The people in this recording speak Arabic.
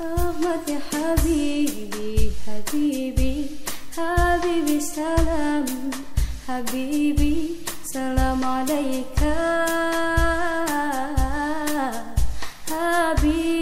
أغمض يا حبيبي حبيبي حبيبي سلام حبيبي سلام عليك. حبيبي